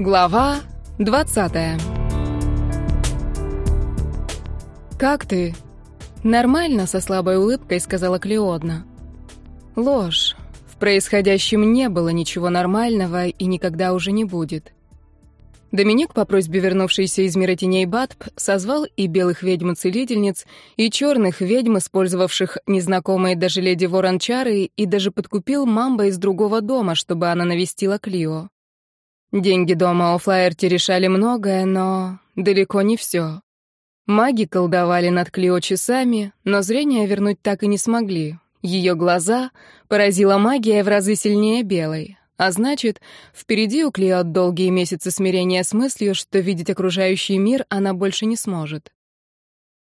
Глава 20 «Как ты?» «Нормально», — со слабой улыбкой сказала Клеодна. «Ложь. В происходящем не было ничего нормального и никогда уже не будет». Доминик, по просьбе вернувшейся из мира теней Батп, созвал и белых ведьм-целительниц, и черных ведьм, использовавших незнакомые даже леди Ворончары, и даже подкупил мамба из другого дома, чтобы она навестила Клио. Деньги дома о Флаерте решали многое, но далеко не все. Маги колдовали над Клио часами, но зрение вернуть так и не смогли. Ее глаза поразила магия в разы сильнее белой. А значит, впереди у Клио долгие месяцы смирения с мыслью, что видеть окружающий мир она больше не сможет.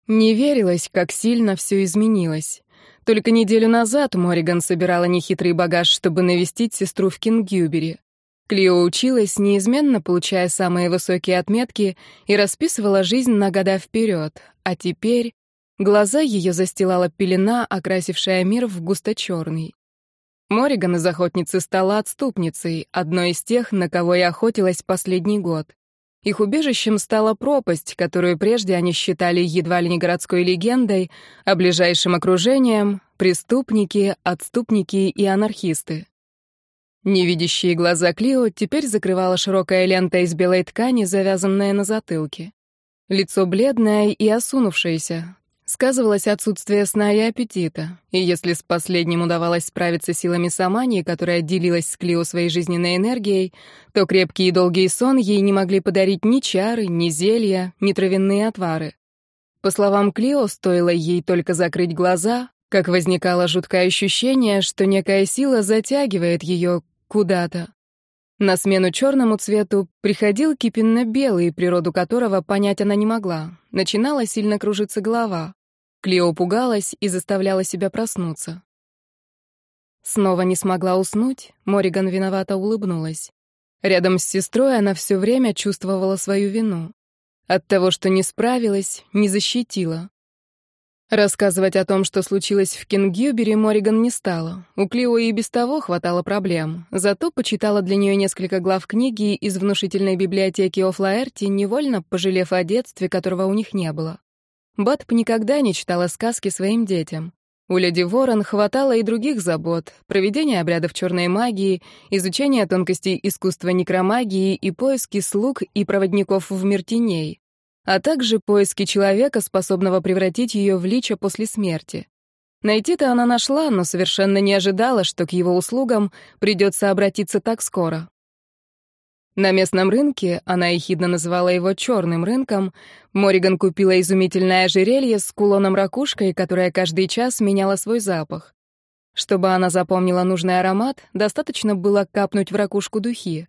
Не верилось, как сильно все изменилось. Только неделю назад Мориган собирала нехитрый багаж, чтобы навестить сестру в Кингюбере. Клио училась, неизменно получая самые высокие отметки, и расписывала жизнь на года вперед. А теперь глаза ее застилала пелена, окрасившая мир в густо-черный. Мориган из охотницы стала отступницей, одной из тех, на кого я охотилась последний год. Их убежищем стала пропасть, которую прежде они считали едва ли не городской легендой, а ближайшим окружением — преступники, отступники и анархисты. Невидящие глаза Клио теперь закрывала широкая лента из белой ткани, завязанная на затылке. Лицо бледное и осунувшееся. Сказывалось отсутствие сна и аппетита. И если с последним удавалось справиться силами Самании, которая делилась с Клио своей жизненной энергией, то крепкий и долгий сон ей не могли подарить ни чары, ни зелья, ни травяные отвары. По словам Клио, стоило ей только закрыть глаза, как возникало жуткое ощущение, что некая сила затягивает ее куда-то. На смену черному цвету приходил кипенно-белый, природу которого понять она не могла. Начинала сильно кружиться голова. Клео пугалась и заставляла себя проснуться. Снова не смогла уснуть, Мориган виновато улыбнулась. Рядом с сестрой она все время чувствовала свою вину. От того, что не справилась, не защитила. Рассказывать о том, что случилось в Кингюбере, Мориган не стала. У Клио и без того хватало проблем. Зато почитала для нее несколько глав книги из внушительной библиотеки Офлаэрти, невольно пожалев о детстве, которого у них не было. Батп никогда не читала сказки своим детям. У леди Ворон хватало и других забот — проведения обрядов черной магии, изучения тонкостей искусства некромагии и поиски слуг и проводников в мир теней а также поиски человека, способного превратить ее в лича после смерти. Найти-то она нашла, но совершенно не ожидала, что к его услугам придется обратиться так скоро. На местном рынке, она ехидно называла его черным рынком, Мориган купила изумительное ожерелье с кулоном-ракушкой, которое каждый час меняло свой запах. Чтобы она запомнила нужный аромат, достаточно было капнуть в ракушку духи.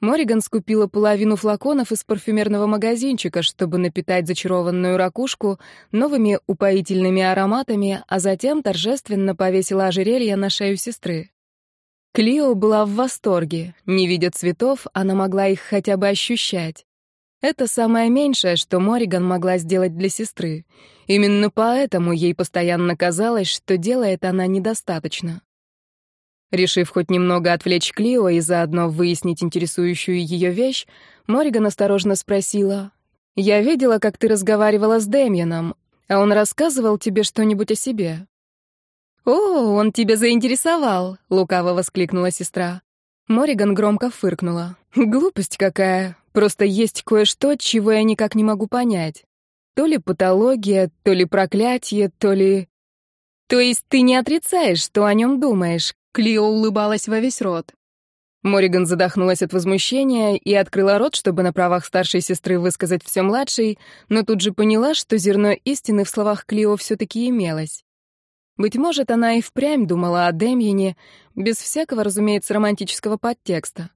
Мориган скупила половину флаконов из парфюмерного магазинчика, чтобы напитать зачарованную ракушку новыми упоительными ароматами, а затем торжественно повесила ожерелье на шею сестры. Клио была в восторге. Не видя цветов, она могла их хотя бы ощущать. Это самое меньшее, что Мориган могла сделать для сестры. Именно поэтому ей постоянно казалось, что делает она недостаточно. Решив хоть немного отвлечь Клио и заодно выяснить интересующую ее вещь, Мориган осторожно спросила. «Я видела, как ты разговаривала с Дэмьеном, а он рассказывал тебе что-нибудь о себе?» «О, он тебя заинтересовал!» — лукаво воскликнула сестра. Мориган громко фыркнула. «Глупость какая! Просто есть кое-что, чего я никак не могу понять. То ли патология, то ли проклятие, то ли...» «То есть ты не отрицаешь, что о нем думаешь?» Клио улыбалась во весь рот. Мориган задохнулась от возмущения и открыла рот, чтобы на правах старшей сестры высказать все младшей, но тут же поняла, что зерно истины в словах Клио все-таки имелось. Быть может, она и впрямь думала о Демьяне, без всякого, разумеется, романтического подтекста.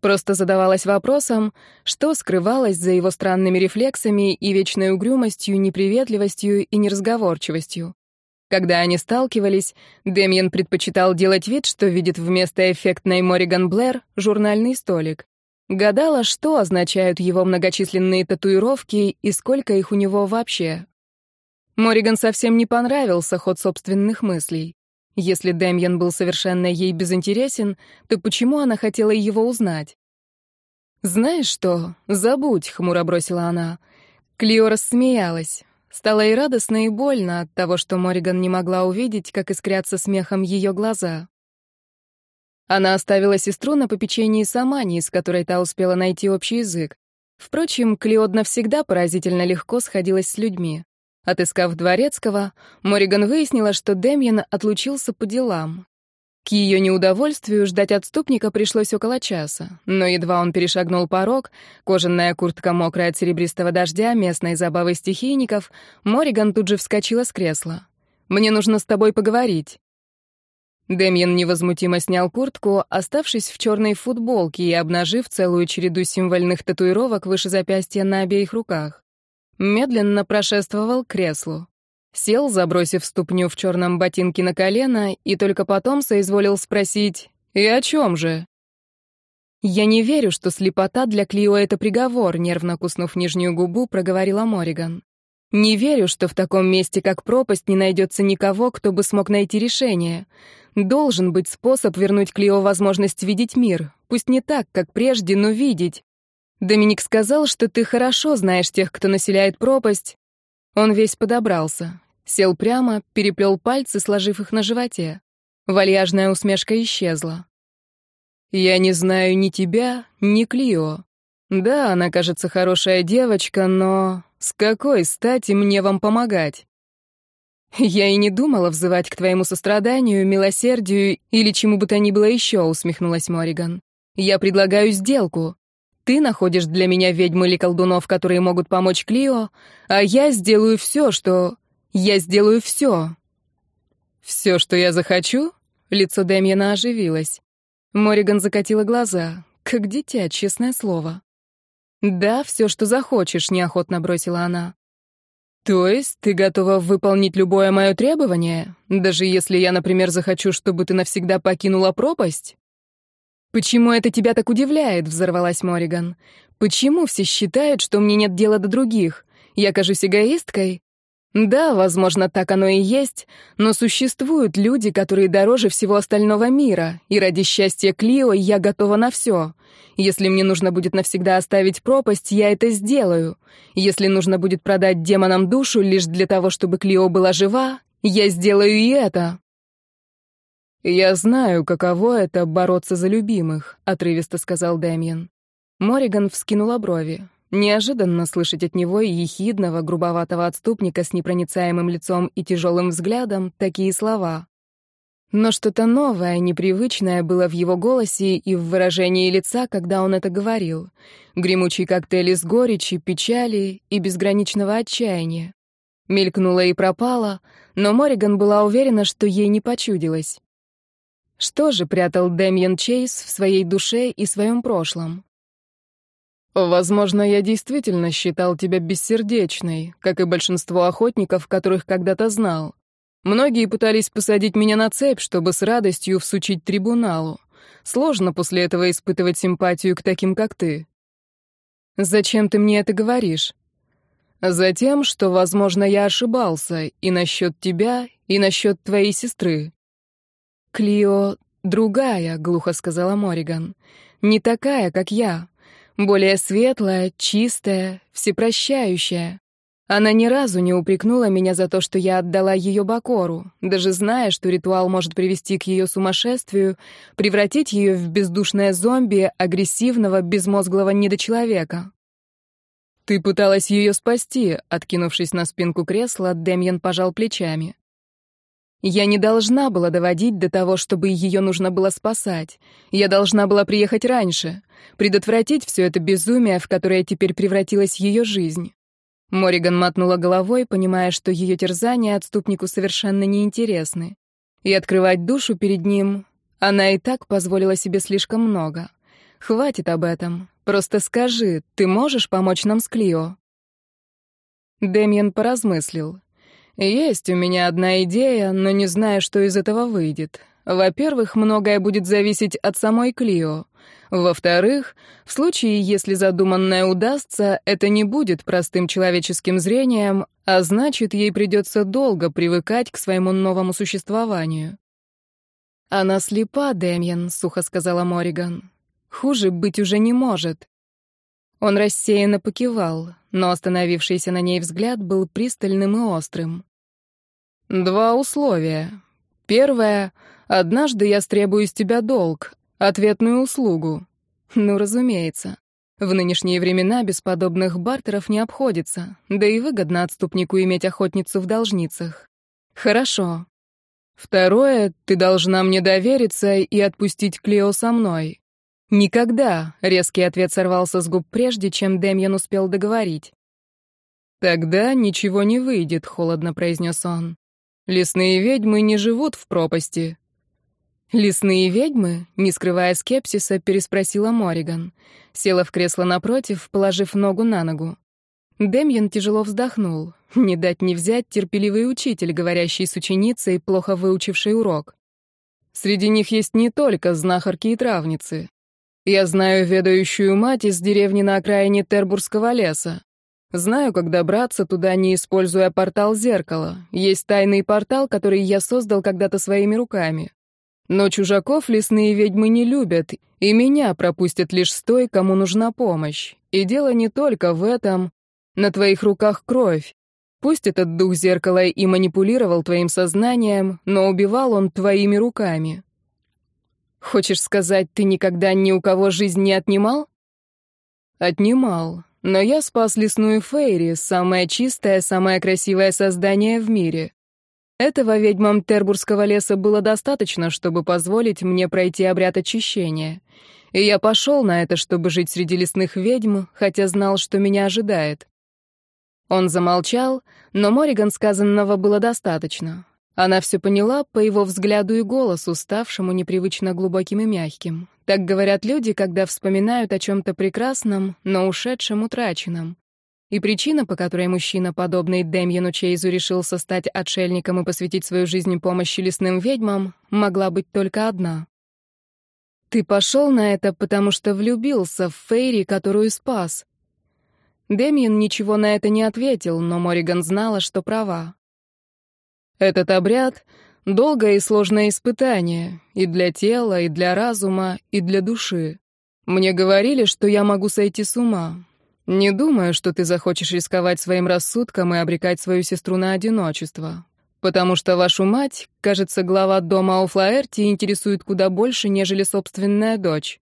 Просто задавалась вопросом, что скрывалось за его странными рефлексами и вечной угрюмостью, неприветливостью и неразговорчивостью. Когда они сталкивались, Демьян предпочитал делать вид, что видит вместо эффектной Мориган Блэр журнальный столик. Гадала, что означают его многочисленные татуировки и сколько их у него вообще. Мориган совсем не понравился ход собственных мыслей. Если Демьян был совершенно ей безинтересен, то почему она хотела его узнать? «Знаешь что? Забудь», — хмуро бросила она. Клио рассмеялась. Стало и радостно, и больно от того, что Мориган не могла увидеть, как искрятся смехом ее глаза. Она оставила сестру на попечении Самани, с которой та успела найти общий язык. Впрочем, Клеодна всегда поразительно легко сходилась с людьми. Отыскав Дворецкого, Мориган выяснила, что Демьян отлучился по делам. К ее неудовольствию ждать отступника пришлось около часа, но едва он перешагнул порог, кожаная куртка мокрая от серебристого дождя, местной забавы стихийников, Мориган тут же вскочила с кресла. «Мне нужно с тобой поговорить». Демьян невозмутимо снял куртку, оставшись в черной футболке и обнажив целую череду символьных татуировок выше запястья на обеих руках. Медленно прошествовал к креслу. Сел, забросив ступню в черном ботинке на колено, и только потом соизволил спросить «И о чем же?» «Я не верю, что слепота для Клио — это приговор», — нервно куснув нижнюю губу, проговорила Мориган. «Не верю, что в таком месте, как пропасть, не найдется никого, кто бы смог найти решение. Должен быть способ вернуть Клио возможность видеть мир. Пусть не так, как прежде, но видеть. Доминик сказал, что ты хорошо знаешь тех, кто населяет пропасть. Он весь подобрался. Сел прямо, переплел пальцы, сложив их на животе. Вальяжная усмешка исчезла. «Я не знаю ни тебя, ни Клио. Да, она, кажется, хорошая девочка, но с какой стати мне вам помогать?» «Я и не думала взывать к твоему состраданию, милосердию или чему бы то ни было еще», — усмехнулась Мориган. «Я предлагаю сделку. Ты находишь для меня ведьм или колдунов, которые могут помочь Клио, а я сделаю все, что... Я сделаю все». «Все, что я захочу?» Лицо Дэмьена оживилось. Мориган закатила глаза. Как дитя, честное слово. «Да, все, что захочешь», — неохотно бросила она. «То есть ты готова выполнить любое мое требование, даже если я, например, захочу, чтобы ты навсегда покинула пропасть?» «Почему это тебя так удивляет?» — взорвалась Мориган. «Почему все считают, что мне нет дела до других? Я кажусь эгоисткой?» «Да, возможно, так оно и есть, но существуют люди, которые дороже всего остального мира, и ради счастья Клио я готова на все. Если мне нужно будет навсегда оставить пропасть, я это сделаю. Если нужно будет продать демонам душу лишь для того, чтобы Клио была жива, я сделаю и это. «Я знаю, каково это — бороться за любимых», — отрывисто сказал Дэмиен. Мориган вскинула брови. Неожиданно слышать от него ехидного, грубоватого отступника с непроницаемым лицом и тяжелым взглядом такие слова. Но что-то новое, непривычное было в его голосе и в выражении лица, когда он это говорил. Гремучий коктейль из горечи, печали и безграничного отчаяния. Мелькнула и пропала, но Мориган была уверена, что ей не почудилось. Что же прятал Дэмьен Чейз в своей душе и своем прошлом? «Возможно, я действительно считал тебя бессердечной, как и большинство охотников, которых когда-то знал. Многие пытались посадить меня на цепь, чтобы с радостью всучить трибуналу. Сложно после этого испытывать симпатию к таким, как ты. Зачем ты мне это говоришь? Затем, что, возможно, я ошибался и насчет тебя, и насчет твоей сестры. Клио другая, глухо сказала Мориган. Не такая, как я. Более светлая, чистая, всепрощающая. Она ни разу не упрекнула меня за то, что я отдала ее Бакору, даже зная, что ритуал может привести к ее сумасшествию, превратить ее в бездушное зомби, агрессивного, безмозглого недочеловека. «Ты пыталась ее спасти», — откинувшись на спинку кресла, Демьян пожал плечами. «Я не должна была доводить до того, чтобы ее нужно было спасать. Я должна была приехать раньше, предотвратить все это безумие, в которое теперь превратилась ее жизнь». Мориган мотнула головой, понимая, что ее терзания отступнику совершенно неинтересны. И открывать душу перед ним она и так позволила себе слишком много. Хватит об этом. Просто скажи, ты можешь помочь нам с Клио? Демьян поразмыслил. Есть у меня одна идея, но не знаю, что из этого выйдет. Во-первых, многое будет зависеть от самой Клио. Во-вторых, в случае, если задуманное удастся, это не будет простым человеческим зрением, а значит, ей придется долго привыкать к своему новому существованию. «Она слепа, Дэмьен», — сухо сказала Мориган. «Хуже быть уже не может. Он рассеянно покивал, но остановившийся на ней взгляд был пристальным и острым. «Два условия. Первое — однажды я стребую с тебя долг, ответную услугу. Ну, разумеется. В нынешние времена без подобных бартеров не обходится, да и выгодно отступнику иметь охотницу в должницах. Хорошо. Второе, ты должна мне довериться и отпустить Клео со мной. Никогда, резкий ответ сорвался с губ прежде, чем Демьян успел договорить. Тогда ничего не выйдет, холодно произнес он. Лесные ведьмы не живут в пропасти. «Лесные ведьмы?» — не скрывая скепсиса, переспросила Мориган. Села в кресло напротив, положив ногу на ногу. Демьян тяжело вздохнул. Не дать не взять терпеливый учитель, говорящий с ученицей, плохо выучивший урок. Среди них есть не только знахарки и травницы. Я знаю ведающую мать из деревни на окраине Тербургского леса. Знаю, как добраться туда, не используя портал зеркала. Есть тайный портал, который я создал когда-то своими руками. Но чужаков лесные ведьмы не любят, и меня пропустят лишь с той, кому нужна помощь. И дело не только в этом. На твоих руках кровь. Пусть этот дух зеркала и манипулировал твоим сознанием, но убивал он твоими руками. Хочешь сказать, ты никогда ни у кого жизнь не отнимал? Отнимал. Но я спас лесную Фейри, самое чистое, самое красивое создание в мире. Этого ведьмам Тербургского леса было достаточно, чтобы позволить мне пройти обряд очищения. И я пошел на это, чтобы жить среди лесных ведьм, хотя знал, что меня ожидает. Он замолчал, но Мориган сказанного было достаточно. Она все поняла по его взгляду и голосу, ставшему непривычно глубоким и мягким. Так говорят люди, когда вспоминают о чем-то прекрасном, но ушедшем, утраченном. И причина, по которой мужчина, подобный Демьяну Чейзу, решился стать отшельником и посвятить свою жизнь помощи лесным ведьмам, могла быть только одна. «Ты пошел на это, потому что влюбился в Фейри, которую спас». Демьян ничего на это не ответил, но Мориган знала, что права. «Этот обряд — долгое и сложное испытание и для тела, и для разума, и для души. Мне говорили, что я могу сойти с ума, не думаю, что ты захочешь рисковать своим рассудком и обрекать свою сестру на одиночество. Потому что вашу мать, кажется, глава дома Ауфлаэрти интересует куда больше, нежели собственная дочь.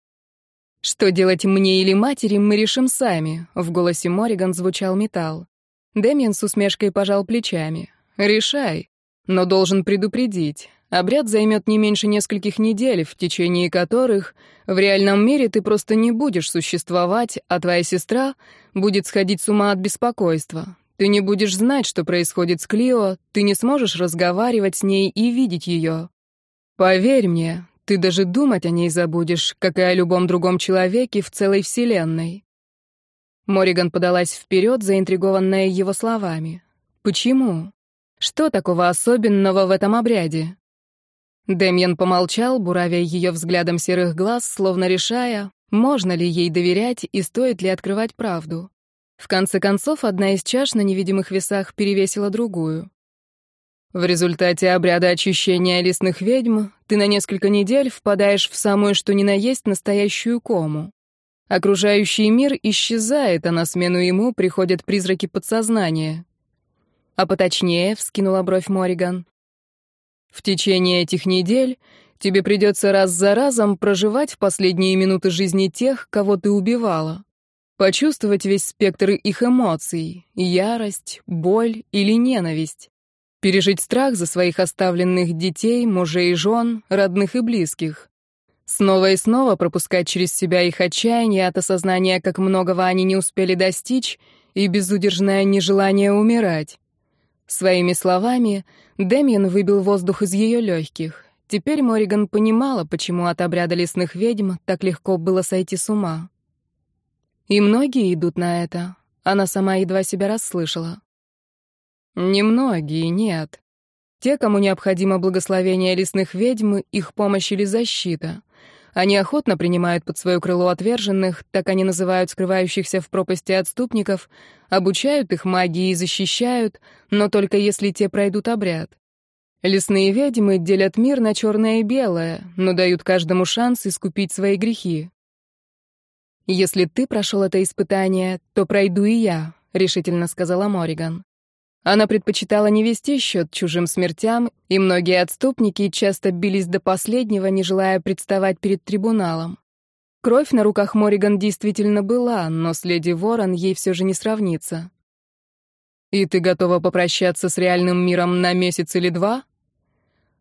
Что делать мне или матери, мы решим сами, в голосе Мориган звучал металл. Дэмиен с усмешкой пожал плечами. Решай, но должен предупредить. Обряд займет не меньше нескольких недель, в течение которых в реальном мире ты просто не будешь существовать, а твоя сестра будет сходить с ума от беспокойства. Ты не будешь знать, что происходит с Клио, ты не сможешь разговаривать с ней и видеть ее. Поверь мне, ты даже думать о ней забудешь, как и о любом другом человеке в целой вселенной. Мориган подалась вперед, заинтригованная его словами. Почему? Что такого особенного в этом обряде? Демьян помолчал, буравя ее взглядом серых глаз, словно решая, можно ли ей доверять и стоит ли открывать правду. В конце концов, одна из чаш на невидимых весах перевесила другую. В результате обряда очищения лесных ведьм ты на несколько недель впадаешь в самую что ни на есть настоящую кому. Окружающий мир исчезает, а на смену ему приходят призраки подсознания. А поточнее, вскинула бровь Мориган, в течение этих недель тебе придется раз за разом проживать в последние минуты жизни тех, кого ты убивала. Почувствовать весь спектр их эмоций — ярость, боль или ненависть. Пережить страх за своих оставленных детей, мужей и жен, родных и близких. Снова и снова пропускать через себя их отчаяние от осознания, как многого они не успели достичь, и безудержное нежелание умирать. Своими словами Демьян выбил воздух из ее легких. Теперь Мориган понимала, почему от обряда лесных ведьм так легко было сойти с ума. И многие идут на это. Она сама едва себя расслышала. Немногие, нет. Те, кому необходимо благословение лесных ведьм, их помощь или защита. Они охотно принимают под свое крыло отверженных, так они называют скрывающихся в пропасти отступников, обучают их магии и защищают, но только если те пройдут обряд. Лесные ведьмы делят мир на черное и белое, но дают каждому шанс искупить свои грехи. «Если ты прошел это испытание, то пройду и я», — решительно сказала Мориган. Она предпочитала не вести счет чужим смертям, и многие отступники часто бились до последнего, не желая представать перед трибуналом. Кровь на руках Мориган действительно была, но с леди Ворон ей все же не сравнится. «И ты готова попрощаться с реальным миром на месяц или два?»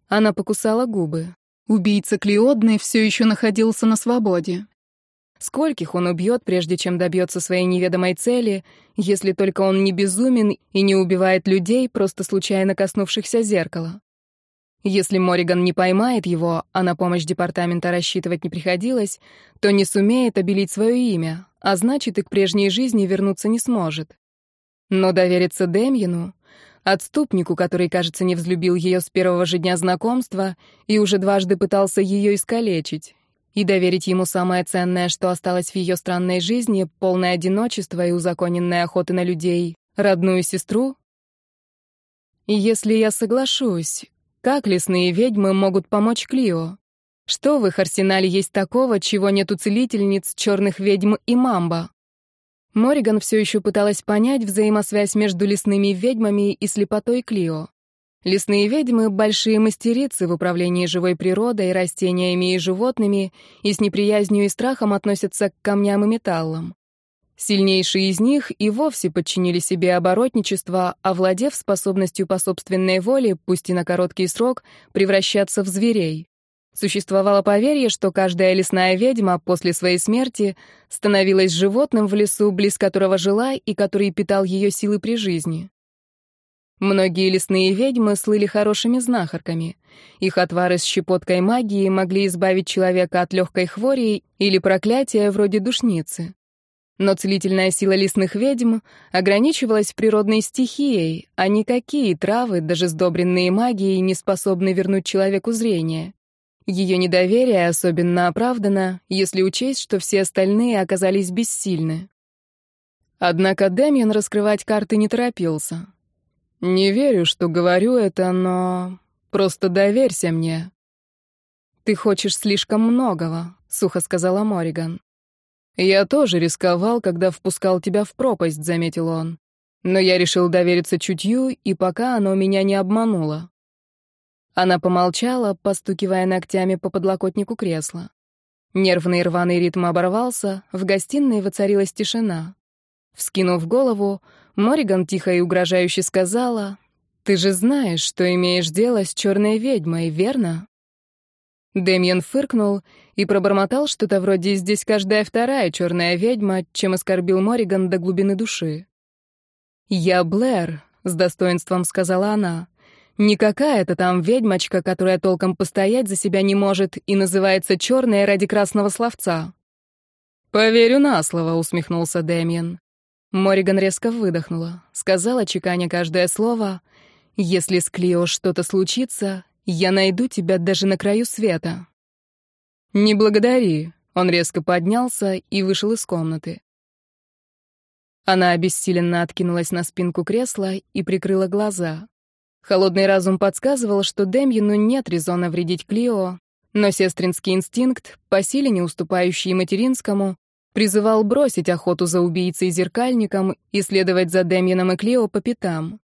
Она покусала губы. Убийца Клеодны все еще находился на свободе. Скольких он убьет, прежде чем добьется своей неведомой цели, если только он не безумен и не убивает людей, просто случайно коснувшихся зеркала? Если Мориган не поймает его, а на помощь департамента рассчитывать не приходилось, то не сумеет обелить свое имя, а значит и к прежней жизни вернуться не сможет. Но довериться Демьену, отступнику, который, кажется, не взлюбил ее с первого же дня знакомства и уже дважды пытался ее искалечить, и доверить ему самое ценное, что осталось в ее странной жизни, полное одиночество и узаконенная охота на людей, родную сестру? Если я соглашусь, как лесные ведьмы могут помочь Клио? Что в их арсенале есть такого, чего нет у целительниц, черных ведьм и мамба? Мориган все еще пыталась понять взаимосвязь между лесными ведьмами и слепотой Клио. Лесные ведьмы — большие мастерицы в управлении живой природой, растениями и животными, и с неприязнью и страхом относятся к камням и металлам. Сильнейшие из них и вовсе подчинили себе оборотничество, овладев способностью по собственной воле, пусть и на короткий срок, превращаться в зверей. Существовало поверье, что каждая лесная ведьма после своей смерти становилась животным в лесу, близ которого жила и который питал ее силы при жизни. Многие лесные ведьмы слыли хорошими знахарками. Их отвары с щепоткой магии могли избавить человека от легкой хвори или проклятия вроде душницы. Но целительная сила лесных ведьм ограничивалась природной стихией, а никакие травы, даже сдобренные магией, не способны вернуть человеку зрение. Ее недоверие особенно оправдано, если учесть, что все остальные оказались бессильны. Однако Дэмиан раскрывать карты не торопился. «Не верю, что говорю это, но... Просто доверься мне». «Ты хочешь слишком многого», — сухо сказала Мориган. «Я тоже рисковал, когда впускал тебя в пропасть», — заметил он. «Но я решил довериться чутью, и пока оно меня не обмануло». Она помолчала, постукивая ногтями по подлокотнику кресла. Нервный рваный ритм оборвался, в гостиной воцарилась тишина. Вскинув голову, Мориган тихо и угрожающе сказала, «Ты же знаешь, что имеешь дело с черной ведьмой, верно?» Демьян фыркнул и пробормотал что-то вроде «здесь каждая вторая черная ведьма», чем оскорбил Мориган до глубины души. «Я Блэр», — с достоинством сказала она. Не какая-то там ведьмочка, которая толком постоять за себя не может и называется черная ради красного словца. «Поверю на слово», — усмехнулся Дэмиен. Мориган резко выдохнула, сказала, чеканя каждое слово, «Если с Клио что-то случится, я найду тебя даже на краю света». «Не благодари», — он резко поднялся и вышел из комнаты. Она обессиленно откинулась на спинку кресла и прикрыла глаза. Холодный разум подсказывал, что Демьину нет резона вредить Клио, но сестринский инстинкт, по силе не уступающий материнскому, призывал бросить охоту за убийцей-зеркальником и следовать за Демьяном и Клио по пятам.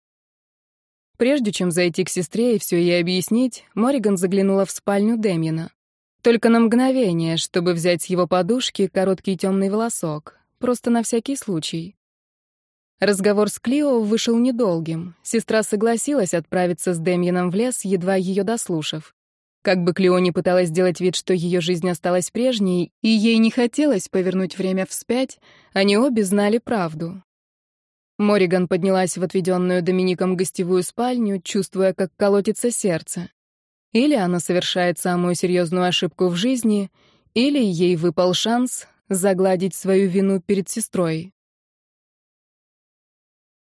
Прежде чем зайти к сестре и все ей объяснить, Мориган заглянула в спальню Демьяна. Только на мгновение, чтобы взять с его подушки короткий темный волосок, просто на всякий случай. Разговор с Клио вышел недолгим. Сестра согласилась отправиться с Демьяном в лес, едва ее дослушав. Как бы Клио не пыталась сделать вид, что ее жизнь осталась прежней, и ей не хотелось повернуть время вспять, они обе знали правду. Мориган поднялась в отведенную Домиником гостевую спальню, чувствуя, как колотится сердце. Или она совершает самую серьезную ошибку в жизни, или ей выпал шанс загладить свою вину перед сестрой.